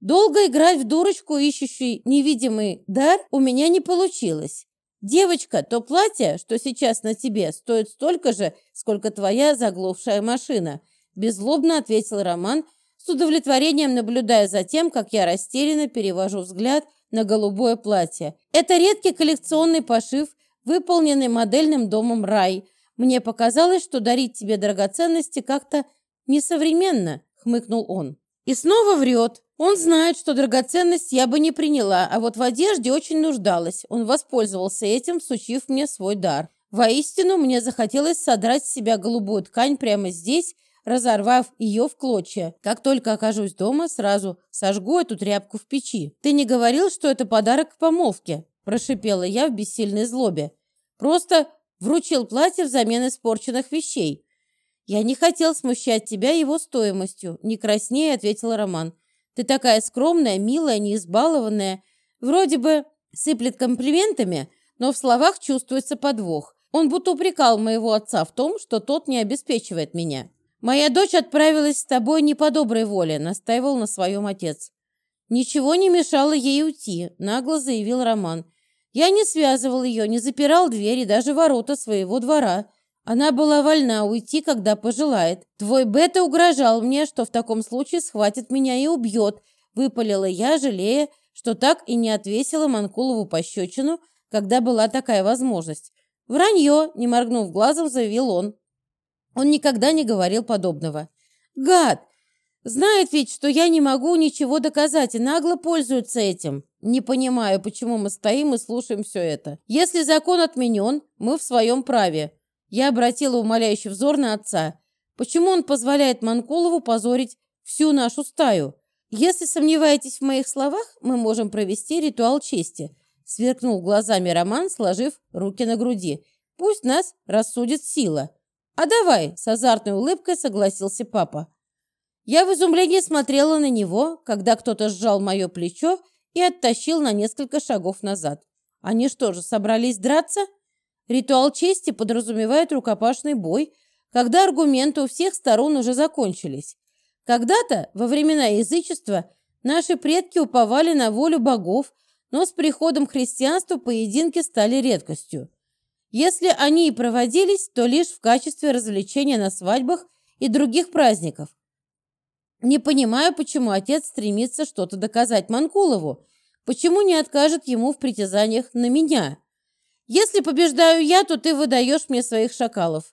Долго играть в дурочку, ищущий невидимый дар, у меня не получилось. Девочка, то платье, что сейчас на тебе, стоит столько же, сколько твоя заглохшая машина, беззлобно ответил Роман, с удовлетворением наблюдая за тем, как я растерянно перевожу взгляд на голубое платье. Это редкий коллекционный пошив, выполненный модельным домом «Рай». Мне показалось, что дарить тебе драгоценности как-то несовременно, хмыкнул он. И снова врет. Он знает, что драгоценность я бы не приняла, а вот в одежде очень нуждалась. Он воспользовался этим, сучив мне свой дар. Воистину, мне захотелось содрать с себя голубую ткань прямо здесь, разорвав ее в клочья. Как только окажусь дома, сразу сожгу эту тряпку в печи. Ты не говорил, что это подарок к помолвке? Прошипела я в бессильной злобе. Просто вручил платье взамен испорченных вещей. Я не хотел смущать тебя его стоимостью. Не краснее, ответил Роман. Ты такая скромная, милая, неизбалованная. Вроде бы сыплет комплиментами, но в словах чувствуется подвох. Он будто упрекал моего отца в том, что тот не обеспечивает меня. «Моя дочь отправилась с тобой не по доброй воле», — настаивал на своем отец. «Ничего не мешало ей уйти», — нагло заявил Роман. «Я не связывал ее, не запирал двери, даже ворота своего двора. Она была вольна уйти, когда пожелает. Твой Бета угрожал мне, что в таком случае схватит меня и убьет», — выпалила я, жалея, что так и не отвесила Манкулову пощечину, когда была такая возможность. «Вранье!» — не моргнув глазом, заявил он. Он никогда не говорил подобного. «Гад! Знает ведь, что я не могу ничего доказать и нагло пользуется этим. Не понимаю, почему мы стоим и слушаем все это. Если закон отменен, мы в своем праве». Я обратила умоляющий взор на отца. Почему он позволяет Манкулову позорить всю нашу стаю? Если сомневаетесь в моих словах, мы можем провести ритуал чести. Сверкнул глазами Роман, сложив руки на груди. Пусть нас рассудит сила. «А давай!» – с азартной улыбкой согласился папа. Я в изумлении смотрела на него, когда кто-то сжал мое плечо и оттащил на несколько шагов назад. Они что же, собрались драться? Ритуал чести подразумевает рукопашный бой, когда аргументы у всех сторон уже закончились. Когда-то, во времена язычества, наши предки уповали на волю богов, но с приходом христианства поединки стали редкостью. Если они и проводились, то лишь в качестве развлечения на свадьбах и других праздников. Не понимаю, почему отец стремится что-то доказать Манкулову, почему не откажет ему в притязаниях на меня. Если побеждаю я, то ты выдаешь мне своих шакалов.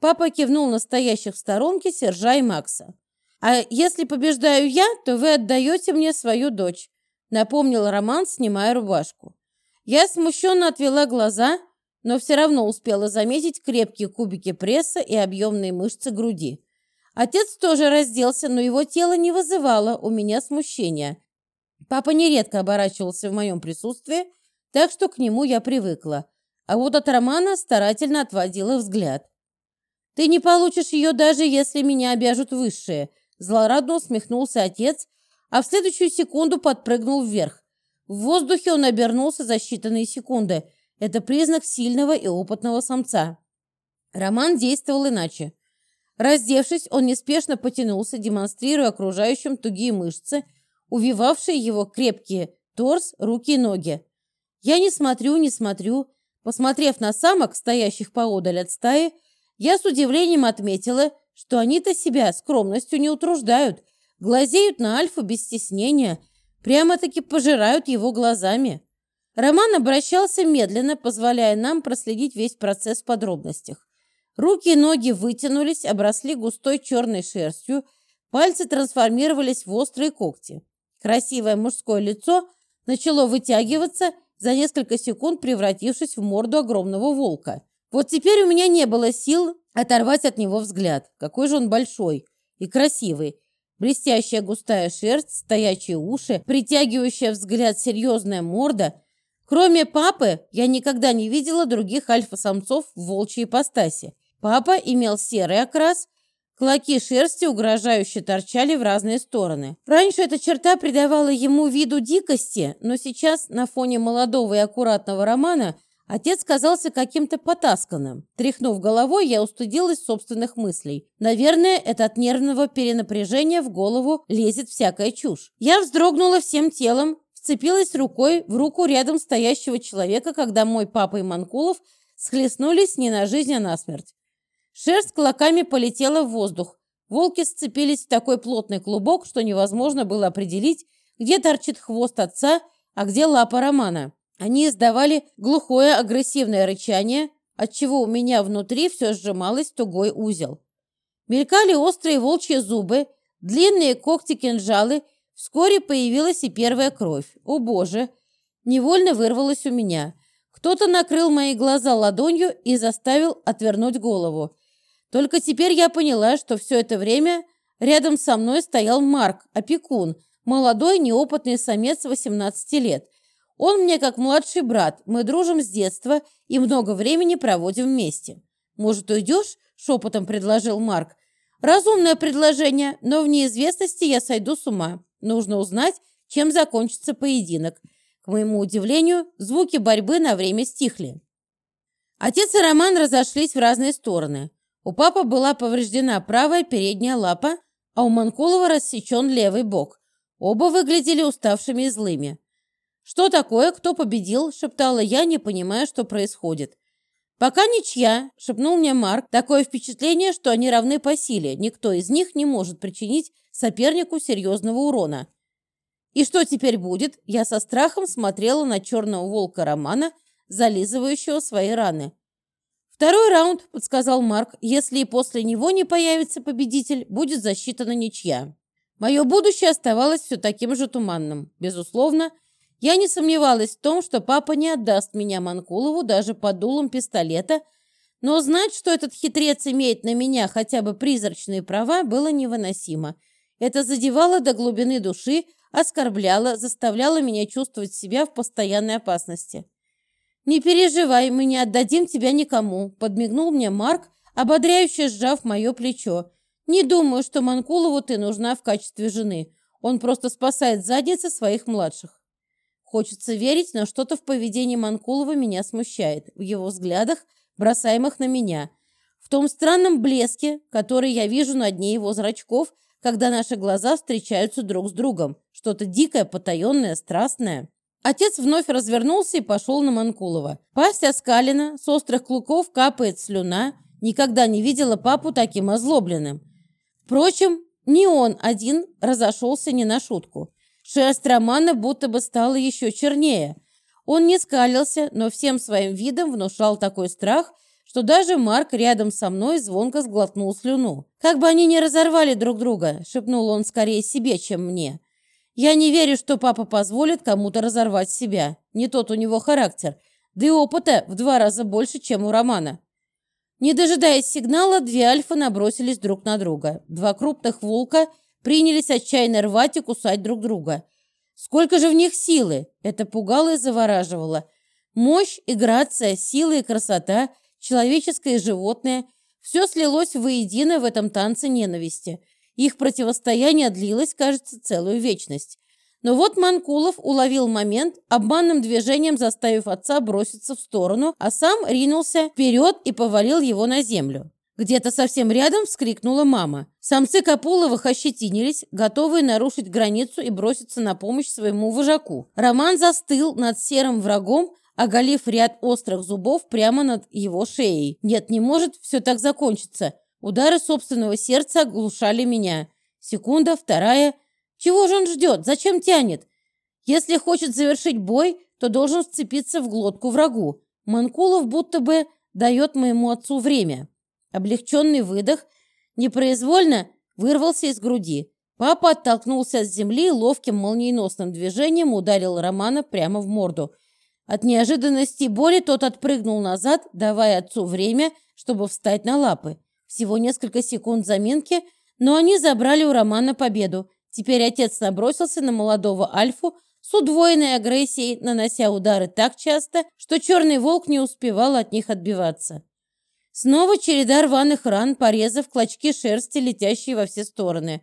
Папа кивнул на стоящих в сторонке Сержа и Макса. А если побеждаю я, то вы отдаете мне свою дочь, напомнил Роман, снимая рубашку. Я смущенно отвела глаза – но все равно успела заметить крепкие кубики пресса и объемные мышцы груди. Отец тоже разделся, но его тело не вызывало у меня смущения. Папа нередко оборачивался в моем присутствии, так что к нему я привыкла. А вот от Романа старательно отводила взгляд. «Ты не получишь ее, даже если меня обяжут высшие», злорадно усмехнулся отец, а в следующую секунду подпрыгнул вверх. В воздухе он обернулся за считанные секунды – это признак сильного и опытного самца. Роман действовал иначе. Раздевшись, он неспешно потянулся, демонстрируя окружающим тугие мышцы, увивавшие его крепкие торс, руки и ноги. Я не смотрю, не смотрю. Посмотрев на самок, стоящих поодаль от стаи, я с удивлением отметила, что они-то себя скромностью не утруждают, глазеют на Альфу без стеснения, прямо-таки пожирают его глазами. Роман обращался медленно, позволяя нам проследить весь процесс в подробностях. Руки и ноги вытянулись, обросли густой черной шерстью, пальцы трансформировались в острые когти. Красивое мужское лицо начало вытягиваться, за несколько секунд превратившись в морду огромного волка. Вот теперь у меня не было сил оторвать от него взгляд. Какой же он большой и красивый. Блестящая густая шерсть, стоячие уши, притягивающая взгляд серьезная морда – Кроме папы, я никогда не видела других альфа-самцов в волчьей ипостаси. Папа имел серый окрас, клоки шерсти угрожающе торчали в разные стороны. Раньше эта черта придавала ему виду дикости, но сейчас на фоне молодого и аккуратного романа отец казался каким-то потасканным. Тряхнув головой, я устыдилась собственных мыслей. Наверное, это от нервного перенапряжения в голову лезет всякая чушь. Я вздрогнула всем телом, вцепилась рукой в руку рядом стоящего человека, когда мой папа и Манкулов схлестнулись не на жизнь, а на смерть. Шерсть клоками полетела в воздух. Волки сцепились в такой плотный клубок, что невозможно было определить, где торчит хвост отца, а где лапа Романа. Они издавали глухое агрессивное рычание, отчего у меня внутри все сжималось в тугой узел. Мелькали острые волчьи зубы, длинные когти-кинжалы, вскоре появилась и первая кровь. О боже! Невольно вырвалась у меня. Кто-то накрыл мои глаза ладонью и заставил отвернуть голову. Только теперь я поняла, что все это время рядом со мной стоял Марк, опекун, молодой неопытный самец 18 лет. Он мне как младший брат, мы дружим с детства и много времени проводим вместе. «Может, уйдешь?» – шепотом предложил Марк. «Разумное предложение, но в неизвестности я сойду с ума. Нужно узнать, чем закончится поединок». К моему удивлению, звуки борьбы на время стихли. Отец и Роман разошлись в разные стороны. У папы была повреждена правая передняя лапа, а у Манкулова рассечен левый бок. Оба выглядели уставшими и злыми. «Что такое? Кто победил?» – шептала я, не понимая, что происходит. «Пока ничья», – шепнул мне Марк. «Такое впечатление, что они равны по силе. Никто из них не может причинить сопернику серьезного урона». «И что теперь будет?» Я со страхом смотрела на черного волка Романа, зализывающего свои раны. «Второй раунд», – подсказал Марк. «Если и после него не появится победитель, будет засчитана ничья». Мое будущее оставалось все таким же туманным. Безусловно, – я не сомневалась в том, что папа не отдаст меня Манкулову даже под дулом пистолета, но знать, что этот хитрец имеет на меня хотя бы призрачные права, было невыносимо. Это задевало до глубины души, оскорбляло, заставляло меня чувствовать себя в постоянной опасности. «Не переживай, мы не отдадим тебя никому», – подмигнул мне Марк, ободряюще сжав мое плечо. «Не думаю, что Манкулову ты нужна в качестве жены. Он просто спасает задницы своих младших». Хочется верить, но что-то в поведении Манкулова меня смущает, в его взглядах, бросаемых на меня, в том странном блеске, который я вижу на дне его зрачков, когда наши глаза встречаются друг с другом. Что-то дикое, потаенное, страстное. Отец вновь развернулся и пошел на Манкулова. Пасть оскалена, с острых клыков капает слюна. Никогда не видела папу таким озлобленным. Впрочем, не он один разошелся не на шутку. Шерсть Романа будто бы стала еще чернее. Он не скалился, но всем своим видом внушал такой страх, что даже Марк рядом со мной звонко сглотнул слюну. «Как бы они ни разорвали друг друга», — шепнул он скорее себе, чем мне. «Я не верю, что папа позволит кому-то разорвать себя. Не тот у него характер. Да и опыта в два раза больше, чем у Романа». Не дожидаясь сигнала, две альфы набросились друг на друга. Два крупных волка — принялись отчаянно рвать и кусать друг друга. Сколько же в них силы! Это пугало и завораживало. Мощь и грация, сила и красота, человеческое и животное – все слилось воедино в этом танце ненависти. Их противостояние длилось, кажется, целую вечность. Но вот Манкулов уловил момент, обманным движением заставив отца броситься в сторону, а сам ринулся вперед и повалил его на землю. Где-то совсем рядом вскрикнула мама. Самцы Капуловых ощетинились, готовые нарушить границу и броситься на помощь своему вожаку. Роман застыл над серым врагом, оголив ряд острых зубов прямо над его шеей. Нет, не может все так закончиться. Удары собственного сердца оглушали меня. Секунда, вторая. Чего же он ждет? Зачем тянет? Если хочет завершить бой, то должен вцепиться в глотку врагу. Манкулов будто бы дает моему отцу время. Облегченный выдох непроизвольно вырвался из груди. Папа оттолкнулся с земли и ловким молниеносным движением ударил Романа прямо в морду. От неожиданности и боли тот отпрыгнул назад, давая отцу время, чтобы встать на лапы. Всего несколько секунд заминки, но они забрали у Романа победу. Теперь отец набросился на молодого Альфу с удвоенной агрессией, нанося удары так часто, что черный волк не успевал от них отбиваться. Снова череда рваных ран, порезов, клочки шерсти, летящие во все стороны.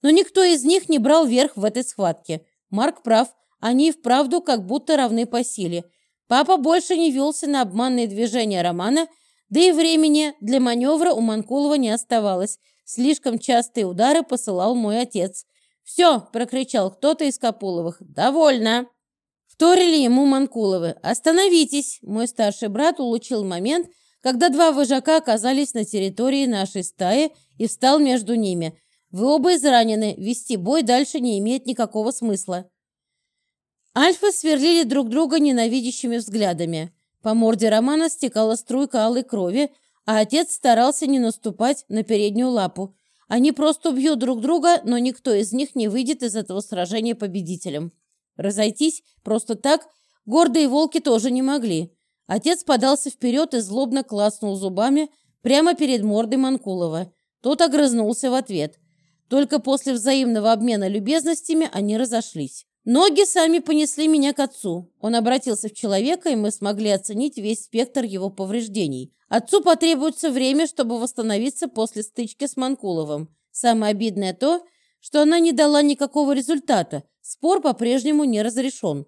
Но никто из них не брал верх в этой схватке. Марк прав, они и вправду как будто равны по силе. Папа больше не велся на обманные движения Романа, да и времени для маневра у Манкулова не оставалось. Слишком частые удары посылал мой отец. «Все!» – прокричал кто-то из Капуловых. «Довольно!» Вторили ему Манкуловы. «Остановитесь!» Мой старший брат улучил момент – когда два вожака оказались на территории нашей стаи и встал между ними. Вы оба изранены, вести бой дальше не имеет никакого смысла. Альфы сверлили друг друга ненавидящими взглядами. По морде Романа стекала струйка алой крови, а отец старался не наступать на переднюю лапу. Они просто убьют друг друга, но никто из них не выйдет из этого сражения победителем. Разойтись просто так гордые волки тоже не могли. Отец подался вперед и злобно класнул зубами прямо перед мордой Манкулова. Тот огрызнулся в ответ. Только после взаимного обмена любезностями они разошлись. Ноги сами понесли меня к отцу. Он обратился в человека, и мы смогли оценить весь спектр его повреждений. Отцу потребуется время, чтобы восстановиться после стычки с Манкуловым. Самое обидное то, что она не дала никакого результата. Спор по-прежнему не разрешен.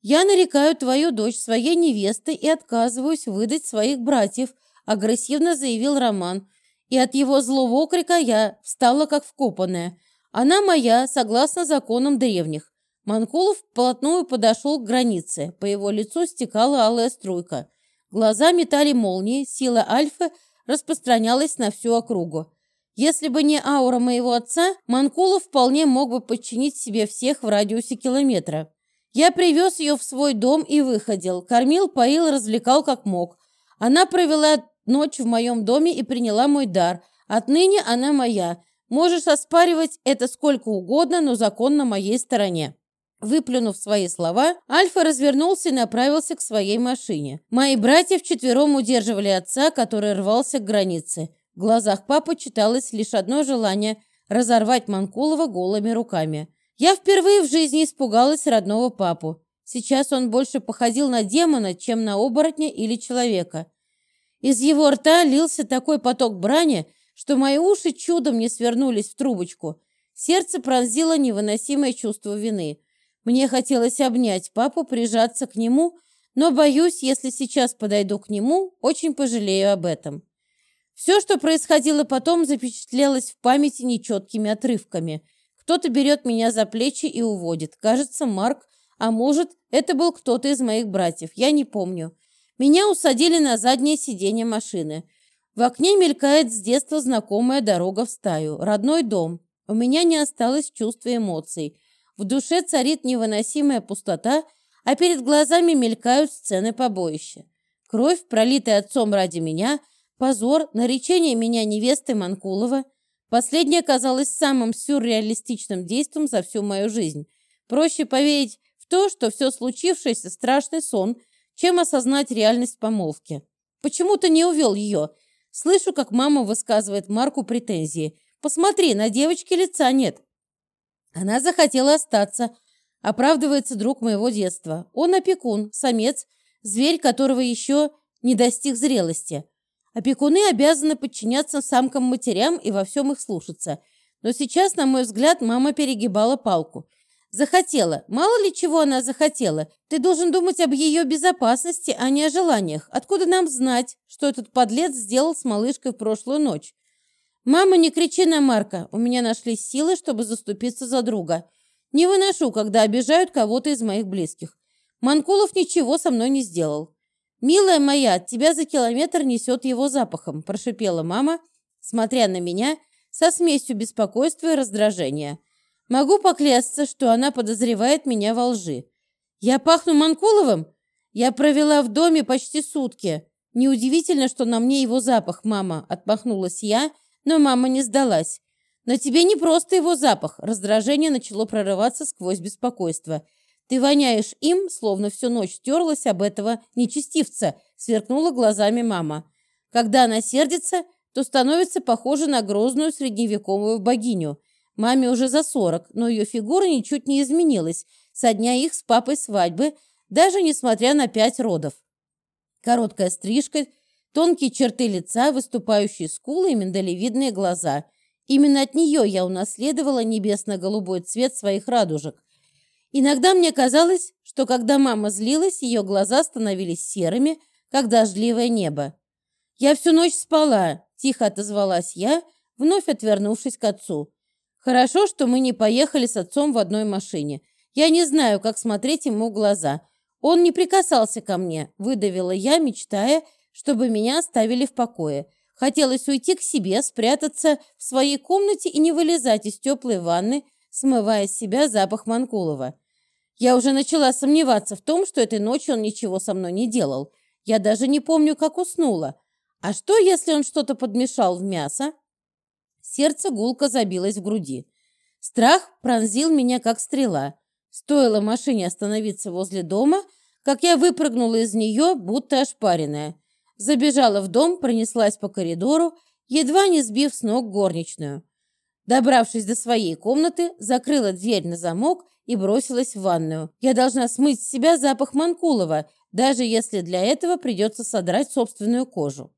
Я нарекаю твою дочь своей невестой и отказываюсь выдать своих братьев, агрессивно заявил Роман. И от его злого окрика я встала как вкопанная. Она моя, согласно законам древних. Манкулов вплотную подошел к границе. По его лицу стекала алая струйка. Глаза метали молнии, сила Альфы распространялась на всю округу. Если бы не аура моего отца, Манкулов вполне мог бы подчинить себе всех в радиусе километра. Я привез ее в свой дом и выходил. Кормил, поил, развлекал как мог. Она провела ночь в моем доме и приняла мой дар. Отныне она моя. Можешь оспаривать это сколько угодно, но закон на моей стороне. Выплюнув свои слова, Альфа развернулся и направился к своей машине. Мои братья вчетвером удерживали отца, который рвался к границе. В глазах папы читалось лишь одно желание – разорвать Манкулова голыми руками. Я впервые в жизни испугалась родного папу. Сейчас он больше походил на демона, чем на оборотня или человека. Из его рта лился такой поток брани, что мои уши чудом не свернулись в трубочку. Сердце пронзило невыносимое чувство вины – мне хотелось обнять папу, прижаться к нему, но, боюсь, если сейчас подойду к нему, очень пожалею об этом. Все, что происходило потом, запечатлелось в памяти нечеткими отрывками. Кто-то берет меня за плечи и уводит. Кажется, Марк, а может, это был кто-то из моих братьев, я не помню. Меня усадили на заднее сиденье машины. В окне мелькает с детства знакомая дорога в стаю, родной дом. У меня не осталось чувства эмоций. В душе царит невыносимая пустота, а перед глазами мелькают сцены побоища. Кровь, пролитая отцом ради меня, позор, наречение меня невесты Манкулова. Последнее казалось самым сюрреалистичным действием за всю мою жизнь. Проще поверить в то, что все случившееся страшный сон, чем осознать реальность помолвки. Почему ты не увел ее? Слышу, как мама высказывает Марку претензии. Посмотри, на девочке лица нет. Она захотела остаться. Оправдывается друг моего детства. Он опекун, самец, зверь, которого еще не достиг зрелости. Опекуны обязаны подчиняться самкам-матерям и во всем их слушаться. Но сейчас, на мой взгляд, мама перегибала палку. Захотела. Мало ли чего она захотела. Ты должен думать об ее безопасности, а не о желаниях. Откуда нам знать, что этот подлец сделал с малышкой в прошлую ночь? «Мама, не кричи на Марка. У меня нашлись силы, чтобы заступиться за друга. Не выношу, когда обижают кого-то из моих близких. Манкулов ничего со мной не сделал». «Милая моя, от тебя за километр несет его запахом», – прошипела мама, смотря на меня со смесью беспокойства и раздражения. «Могу поклясться, что она подозревает меня во лжи. Я пахну Манкуловым? Я провела в доме почти сутки. Неудивительно, что на мне его запах, мама», – отмахнулась я – но мама не сдалась. «На тебе не просто его запах!» Раздражение начало прорываться сквозь беспокойство. «Ты воняешь им, словно всю ночь стерлась об этого нечестивца», сверкнула глазами мама. «Когда она сердится, то становится похожа на грозную средневековую богиню. Маме уже за сорок, но ее фигура ничуть не изменилась со дня их с папой свадьбы, даже несмотря на пять родов. Короткая стрижка, Тонкие черты лица, выступающие скулы и миндалевидные глаза. Именно от нее я унаследовала небесно-голубой цвет своих радужек. Иногда мне казалось, что когда мама злилась, ее глаза становились серыми, как дождливое небо. «Я всю ночь спала», – тихо отозвалась я, вновь отвернувшись к отцу. «Хорошо, что мы не поехали с отцом в одной машине. Я не знаю, как смотреть ему в глаза. Он не прикасался ко мне», – выдавила я, мечтая, чтобы меня оставили в покое. Хотелось уйти к себе, спрятаться в своей комнате и не вылезать из теплой ванны, смывая с себя запах Манкулова. Я уже начала сомневаться в том, что этой ночью он ничего со мной не делал. Я даже не помню, как уснула. А что, если он что-то подмешал в мясо? Сердце гулко забилось в груди. Страх пронзил меня, как стрела. Стоило машине остановиться возле дома, как я выпрыгнула из нее, будто ошпаренная. Забежала в дом, пронеслась по коридору, едва не сбив с ног горничную. Добравшись до своей комнаты, закрыла дверь на замок и бросилась в ванную. Я должна смыть с себя запах Манкулова, даже если для этого придется содрать собственную кожу.